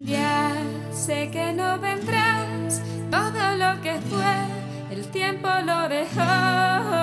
Ya sé que no vendrás, todo lo que fue, el tiempo lo dejó.